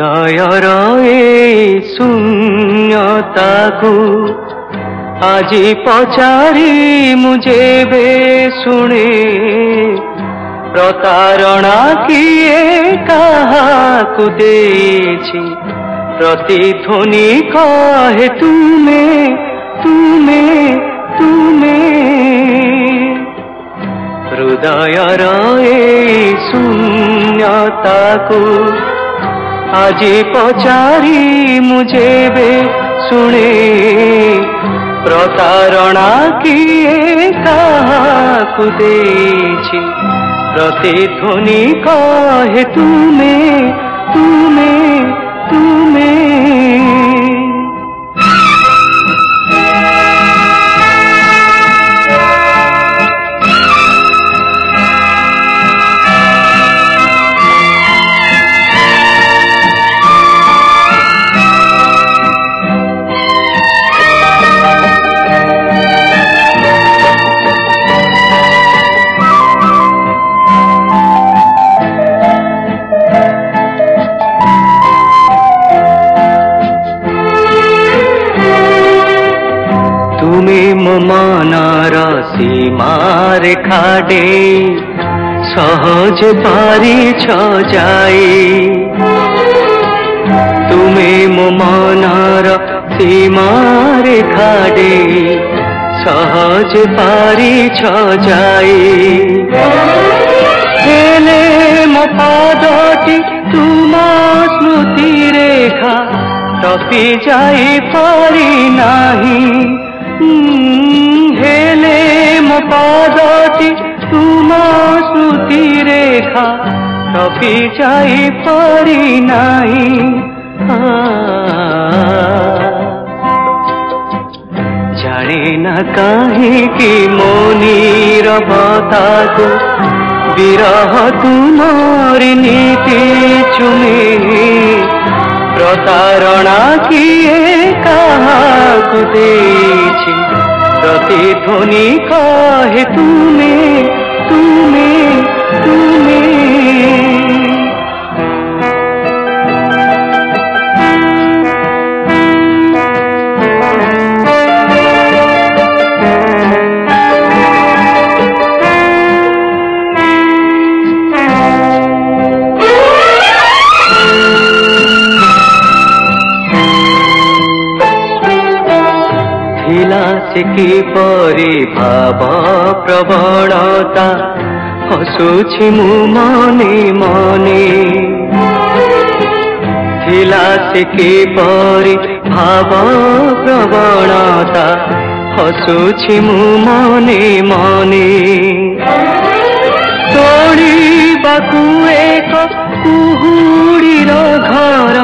হৃদয়র এই শূন্যতাকু আজি পচারি মু যেবে শুনে প্রতারণা কিয়ে কাহাকু দেছি প্রতিধ্বনি কহে তুমি তুমি তুমি হৃদয়র এই শূন্যতাকু ଆଜି ପଚାରି ମୁଁ ଯେବେ ଶୁଣେ ପ୍ରତାରଣା କିଏ କାହାକୁ ଦେଇଛି ପ୍ରତିଧ୍ୱନି କହେ ତୁମେ ତୁମେ ତୁମେ মানার সীমার খাডে সহজ পারি ছ যাই তুমি মো মানার সীমার খাডে সহজ পারি ছ যাই হেলে মো পাদটি তোমার স্মৃতি রেখা তপি যাই পারি নাহি হেলে মোপাদাটি তোমার শ্রুতি রেখা তপি চাই পারি নাই জানে না কাহিকি মনির বাতাকু বিরহ তোমার নীতি চুমে প্রতারণা কিয়ে কাহাকু দেইছি প্রতিধ্বনি কহে তুমি ମାଟିକି ପରି ଭାବ ପ୍ରବଣତା ହସୁଛି ମୁଁ ମନେ ମନେ ଥିଲା ସେ କିପରି ଭାବ ପ୍ରବଣତା ହସୁଛି ମୁଁ ମନେ ମନେ ତୋଳିବାକୁ ଏକ କୁହୁଡ଼ିର ଘର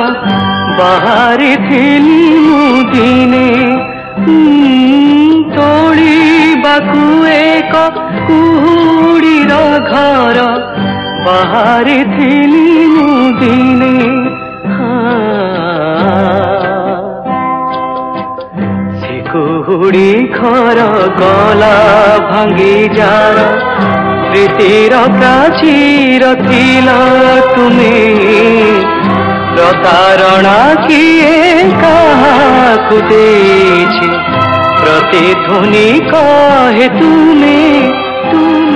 ବାହାରିଥିଲି ମୁଁ ଦିନେ ତାକୁ ଏକ କୁହୁଡ଼ିର ଘର ବାହାରେ ଥିଲି ମୁଁ ଦିନେ ସେ କୁହୁଡ଼ି ଘର ଗଲା ଭାଙ୍ଗି ଯାର স্মৃতির প্রাচীর ଥିଲା তুমি প্রতারণা କିଏ କାହାକୁ দেছি प्रतिध्वनि का है तूने तूने